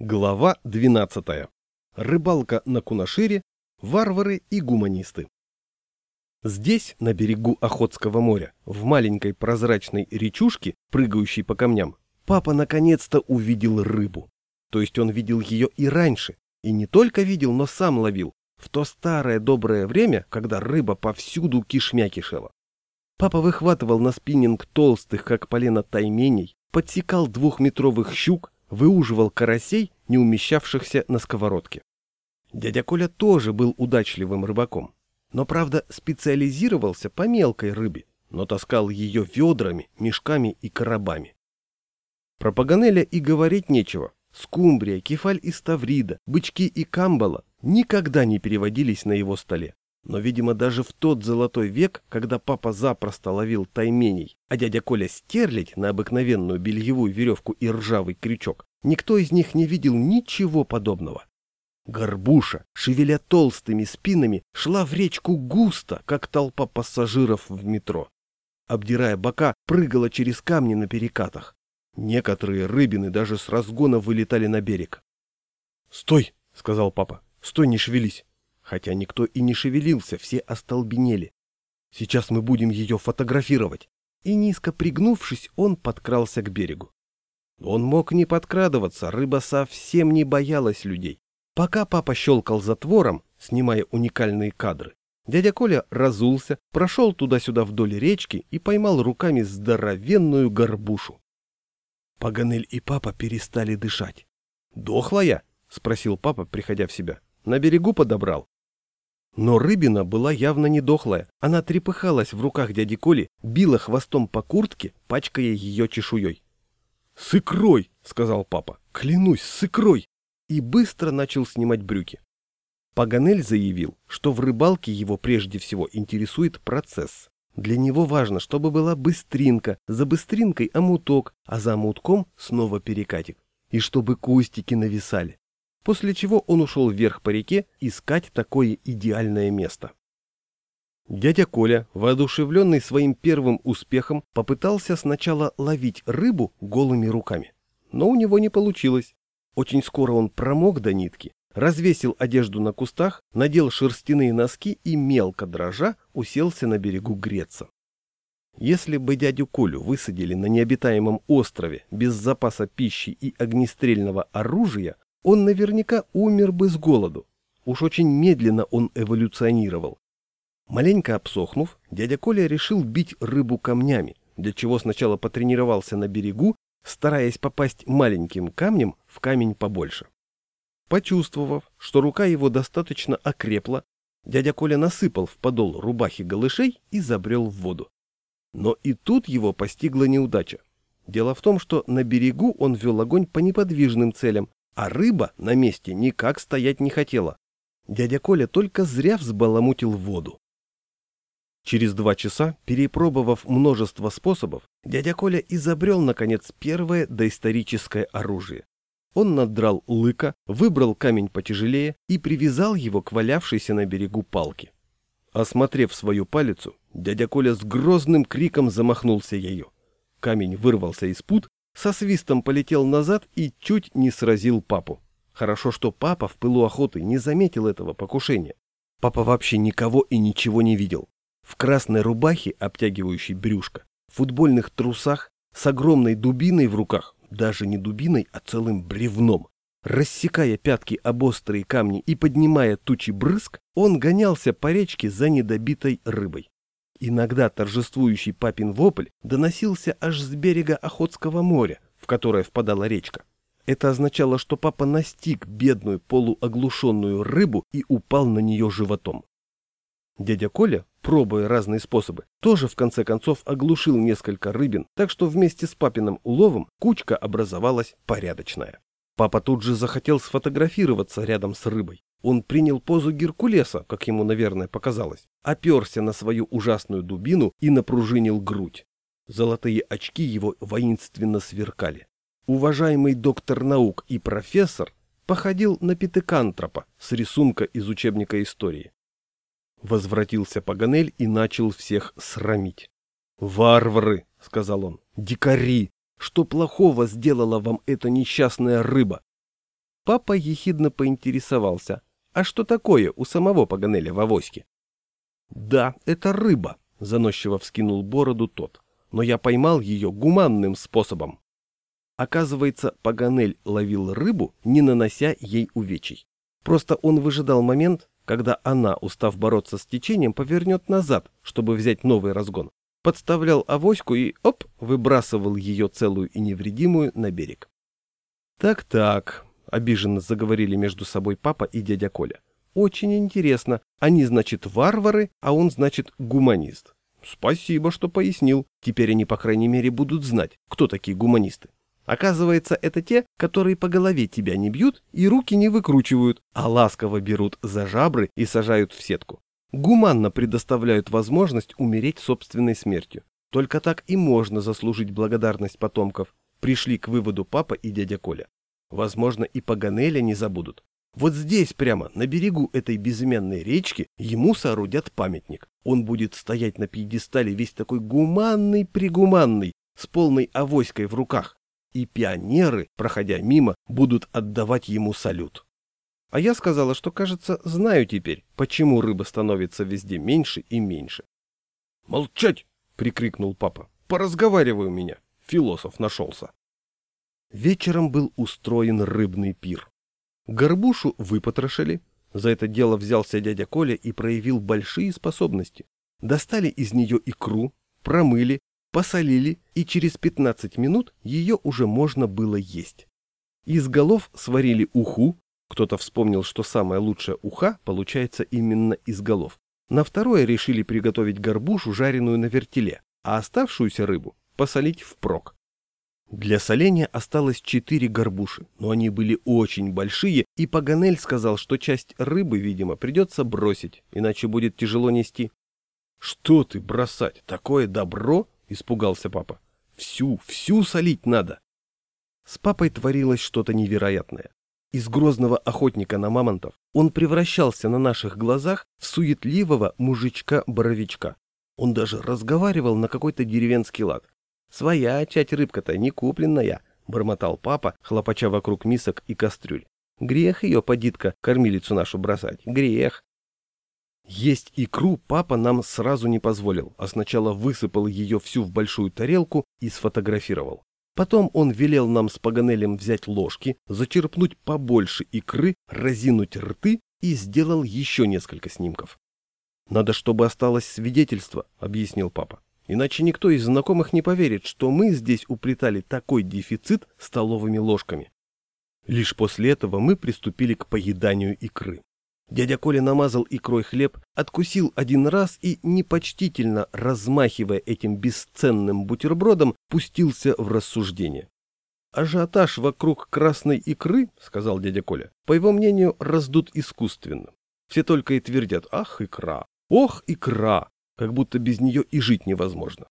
Глава 12. Рыбалка на Кунашире, варвары и гуманисты. Здесь, на берегу Охотского моря, в маленькой прозрачной речушке, прыгающей по камням, папа наконец-то увидел рыбу. То есть он видел ее и раньше, и не только видел, но сам ловил, в то старое доброе время, когда рыба повсюду кишмя кишела. Папа выхватывал на спиннинг толстых, как полено тайменей, подсекал двухметровых щук, выуживал карасей, не умещавшихся на сковородке. Дядя Коля тоже был удачливым рыбаком, но, правда, специализировался по мелкой рыбе, но таскал ее ведрами, мешками и коробами. Про Паганеля и говорить нечего. Скумбрия, кефаль и ставрида, бычки и камбала никогда не переводились на его столе. Но, видимо, даже в тот золотой век, когда папа запросто ловил тайменей, а дядя Коля стерлить на обыкновенную бельевую веревку и ржавый крючок, никто из них не видел ничего подобного. Горбуша, шевеля толстыми спинами, шла в речку густо, как толпа пассажиров в метро. Обдирая бока, прыгала через камни на перекатах. Некоторые рыбины даже с разгона вылетали на берег. «Стой!» — сказал папа. «Стой, не шевелись!» Хотя никто и не шевелился, все остолбенели. Сейчас мы будем ее фотографировать. И низко пригнувшись, он подкрался к берегу. Он мог не подкрадываться, рыба совсем не боялась людей. Пока папа щелкал затвором, снимая уникальные кадры, дядя Коля разулся, прошел туда-сюда вдоль речки и поймал руками здоровенную горбушу. Паганель и папа перестали дышать. «Дохлая?» — спросил папа, приходя в себя. «На берегу подобрал?» Но рыбина была явно не дохлая. Она трепыхалась в руках дяди Коли, била хвостом по куртке, пачкая ее чешуей. «С икрой!» — сказал папа. «Клянусь, с икрой!» И быстро начал снимать брюки. Паганель заявил, что в рыбалке его прежде всего интересует процесс. Для него важно, чтобы была быстринка, за быстринкой омуток, а за омутком снова перекатик. И чтобы кустики нависали после чего он ушел вверх по реке искать такое идеальное место. Дядя Коля, воодушевленный своим первым успехом, попытался сначала ловить рыбу голыми руками. Но у него не получилось. Очень скоро он промок до нитки, развесил одежду на кустах, надел шерстяные носки и, мелко дрожа, уселся на берегу греться. Если бы дядю Колю высадили на необитаемом острове без запаса пищи и огнестрельного оружия, он наверняка умер бы с голоду. Уж очень медленно он эволюционировал. Маленько обсохнув, дядя Коля решил бить рыбу камнями, для чего сначала потренировался на берегу, стараясь попасть маленьким камнем в камень побольше. Почувствовав, что рука его достаточно окрепла, дядя Коля насыпал в подол рубахи голышей и забрел в воду. Но и тут его постигла неудача. Дело в том, что на берегу он вел огонь по неподвижным целям, а рыба на месте никак стоять не хотела. Дядя Коля только зря взбаламутил воду. Через два часа, перепробовав множество способов, дядя Коля изобрел, наконец, первое доисторическое оружие. Он надрал лыка, выбрал камень потяжелее и привязал его к валявшейся на берегу палке. Осмотрев свою палицу, дядя Коля с грозным криком замахнулся ею. Камень вырвался из пут со свистом полетел назад и чуть не сразил папу. Хорошо, что папа в пылу охоты не заметил этого покушения. Папа вообще никого и ничего не видел. В красной рубахе, обтягивающей брюшко, в футбольных трусах, с огромной дубиной в руках, даже не дубиной, а целым бревном. Рассекая пятки об острые камни и поднимая тучи брызг, он гонялся по речке за недобитой рыбой. Иногда торжествующий папин вопль доносился аж с берега Охотского моря, в которое впадала речка. Это означало, что папа настиг бедную полуоглушенную рыбу и упал на нее животом. Дядя Коля, пробуя разные способы, тоже в конце концов оглушил несколько рыбин, так что вместе с папиным уловом кучка образовалась порядочная. Папа тут же захотел сфотографироваться рядом с рыбой. Он принял позу Геркулеса, как ему, наверное, показалось, оперся на свою ужасную дубину и напружинил грудь. Золотые очки его воинственно сверкали. Уважаемый доктор наук и профессор походил на пятикантропа с рисунка из учебника истории. Возвратился Паганель и начал всех срамить. «Варвары!» — сказал он. «Дикари! Что плохого сделала вам эта несчастная рыба? папа ехидно поинтересовался, а что такое у самого Паганеля в авоське? «Да, это рыба», — заносчиво вскинул бороду тот, «но я поймал ее гуманным способом». Оказывается, Паганель ловил рыбу, не нанося ей увечий. Просто он выжидал момент, когда она, устав бороться с течением, повернет назад, чтобы взять новый разгон. Подставлял авоську и, оп, выбрасывал ее целую и невредимую на берег. «Так-так», — обиженно заговорили между собой папа и дядя Коля. «Очень интересно. Они, значит, варвары, а он, значит, гуманист. Спасибо, что пояснил. Теперь они, по крайней мере, будут знать, кто такие гуманисты. Оказывается, это те, которые по голове тебя не бьют и руки не выкручивают, а ласково берут за жабры и сажают в сетку. Гуманно предоставляют возможность умереть собственной смертью. Только так и можно заслужить благодарность потомков, пришли к выводу папа и дядя Коля. Возможно, и Паганеля не забудут. Вот здесь прямо, на берегу этой безымянной речки, ему соорудят памятник. Он будет стоять на пьедестале весь такой гуманный-пригуманный, с полной авоськой в руках и пионеры, проходя мимо, будут отдавать ему салют. А я сказала, что, кажется, знаю теперь, почему рыба становится везде меньше и меньше. «Молчать!» — прикрикнул папа. «Поразговаривай у меня!» Философ нашелся. Вечером был устроен рыбный пир. Горбушу выпотрошили. За это дело взялся дядя Коля и проявил большие способности. Достали из нее икру, промыли, посолили, и через 15 минут ее уже можно было есть. Из голов сварили уху, кто-то вспомнил, что самая лучшая уха получается именно из голов. На второе решили приготовить горбушу, жареную на вертеле, а оставшуюся рыбу посолить впрок. Для соления осталось четыре горбуши, но они были очень большие, и Паганель сказал, что часть рыбы, видимо, придется бросить, иначе будет тяжело нести. «Что ты бросать? Такое добро?» — испугался папа. «Всю, всю солить надо!» С папой творилось что-то невероятное. Из грозного охотника на мамонтов он превращался на наших глазах в суетливого мужичка-боровичка. Он даже разговаривал на какой-то деревенский лад. «Своя чать рыбка-то, не купленная», — бормотал папа, хлопача вокруг мисок и кастрюль. «Грех ее, подитка, кормилицу нашу бросать, грех. Есть икру папа нам сразу не позволил, а сначала высыпал ее всю в большую тарелку и сфотографировал. Потом он велел нам с Паганелем взять ложки, зачерпнуть побольше икры, разинуть рты и сделал еще несколько снимков. «Надо, чтобы осталось свидетельство», — объяснил папа. «Иначе никто из знакомых не поверит, что мы здесь уплетали такой дефицит столовыми ложками». Лишь после этого мы приступили к поеданию икры. Дядя Коля намазал икрой хлеб, откусил один раз и, непочтительно размахивая этим бесценным бутербродом, пустился в рассуждение. «Ажиотаж вокруг красной икры, — сказал дядя Коля, — по его мнению, раздут искусственно. Все только и твердят «Ах, икра! Ох, икра!» Как будто без нее и жить невозможно.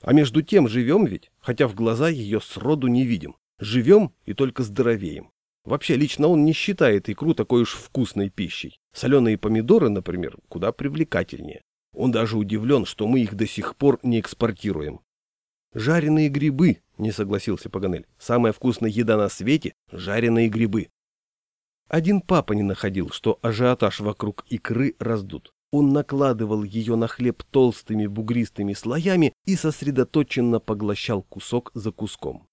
А между тем живем ведь, хотя в глаза ее сроду не видим. Живем и только здоровеем. Вообще, лично он не считает икру такой уж вкусной пищей. Соленые помидоры, например, куда привлекательнее. Он даже удивлен, что мы их до сих пор не экспортируем. «Жареные грибы», — не согласился Паганель. «Самая вкусная еда на свете — жареные грибы». Один папа не находил, что ажиотаж вокруг икры раздут. Он накладывал ее на хлеб толстыми бугристыми слоями и сосредоточенно поглощал кусок за куском.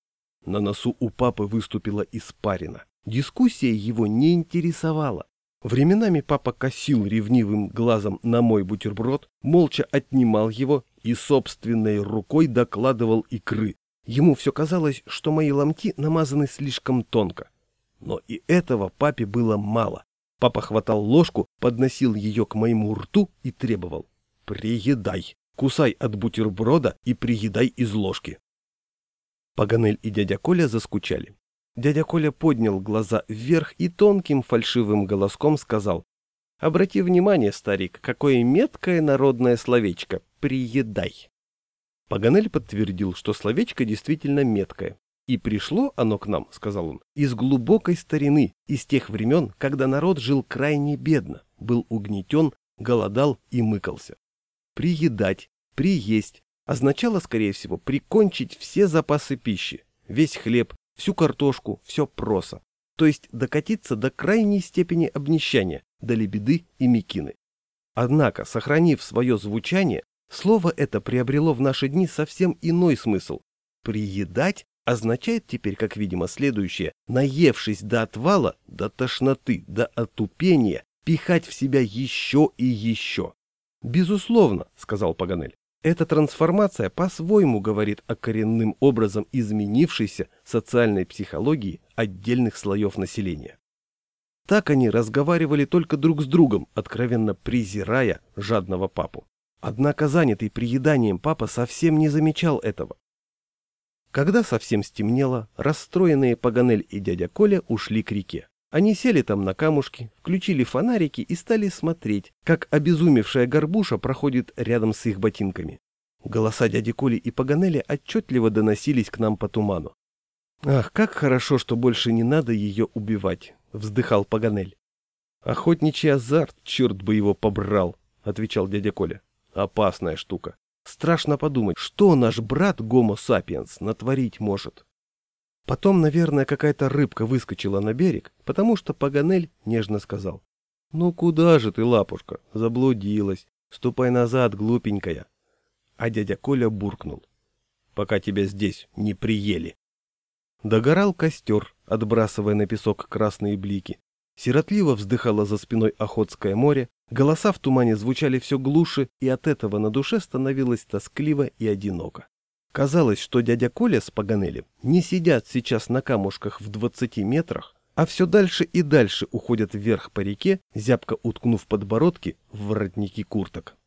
На носу у папы выступила испарина. Дискуссия его не интересовала. Временами папа косил ревнивым глазом на мой бутерброд, молча отнимал его и собственной рукой докладывал икры. Ему все казалось, что мои ломти намазаны слишком тонко. Но и этого папе было мало. Папа хватал ложку, подносил ее к моему рту и требовал. «Приедай! Кусай от бутерброда и приедай из ложки!» Паганель и дядя Коля заскучали. Дядя Коля поднял глаза вверх и тонким фальшивым голоском сказал. «Обрати внимание, старик, какое меткое народное словечко. Приедай». Паганель подтвердил, что словечко действительно меткое. «И пришло оно к нам, — сказал он, — из глубокой старины, из тех времен, когда народ жил крайне бедно, был угнетен, голодал и мыкался. Приедать, приесть означало, скорее всего, прикончить все запасы пищи, весь хлеб, всю картошку, все просо. то есть докатиться до крайней степени обнищания, до лебеды и мекины. Однако, сохранив свое звучание, слово это приобрело в наши дни совсем иной смысл. Приедать означает теперь, как видимо, следующее, наевшись до отвала, до тошноты, до отупения, пихать в себя еще и еще. «Безусловно», — сказал Паганель, — «эта трансформация по-своему говорит о коренным образом изменившейся социальной психологии отдельных слоев населения». Так они разговаривали только друг с другом, откровенно презирая жадного папу. Однако занятый приеданием папа совсем не замечал этого. Когда совсем стемнело, расстроенные Паганель и дядя Коля ушли к реке. Они сели там на камушки, включили фонарики и стали смотреть, как обезумевшая горбуша проходит рядом с их ботинками. Голоса дяди Коли и Паганеля отчетливо доносились к нам по туману. «Ах, как хорошо, что больше не надо ее убивать», — вздыхал Паганель. «Охотничий азарт, черт бы его побрал», — отвечал дядя Коля. «Опасная штука. Страшно подумать, что наш брат Гомо Сапиенс натворить может». Потом, наверное, какая-то рыбка выскочила на берег, потому что Паганель нежно сказал. «Ну куда же ты, лапушка? Заблудилась. Ступай назад, глупенькая». А дядя Коля буркнул. «Пока тебя здесь не приели». Догорал костер, отбрасывая на песок красные блики. Сиротливо вздыхало за спиной Охотское море, голоса в тумане звучали все глуше, и от этого на душе становилось тоскливо и одиноко. Казалось, что дядя Коля с Паганелем не сидят сейчас на камушках в двадцати метрах, а все дальше и дальше уходят вверх по реке, зябко уткнув подбородки в воротники курток.